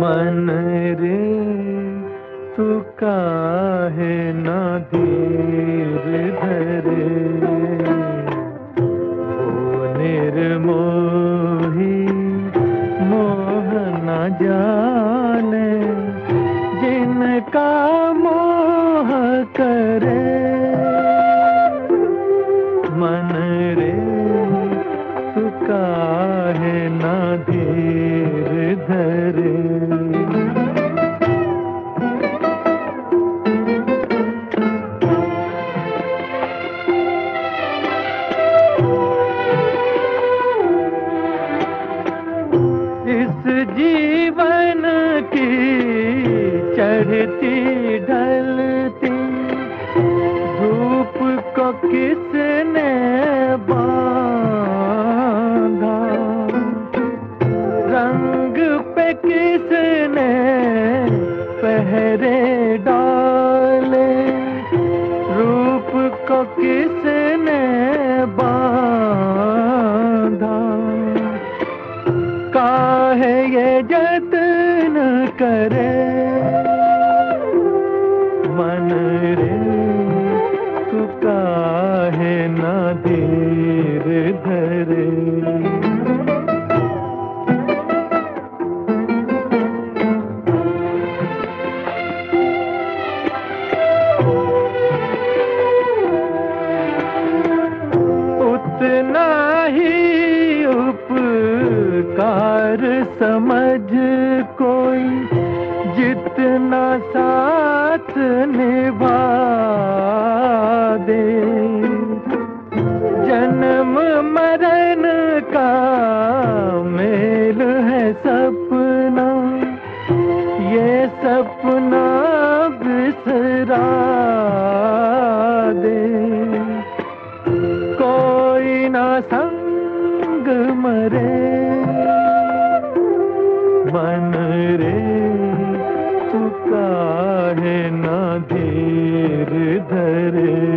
من رے تو کاہے نہ دیر دھرے۔ وہ نرموہی موہ نہ جانے، جن کا موہ کرے۔ چڑھتی ڈھلتی، دھوپ کو کس نے باندھا؟ رنگ پہ کس نے پہرے ڈالے؟ روپ کو کس نے باندھا؟ کاہے یہ جتن کرے؟ من رے تو کاہے نہ دیر دھرے اتنا ہی اپکار سمجھ کوئی جتنا ساتھ نبھا دے جنم مرن کا میل ہے سپنا۔ یہ سپنا بسرا دے۔ کوئی نہ سنگ مرے۔ من رے تو کاہے نہ دیر دھرے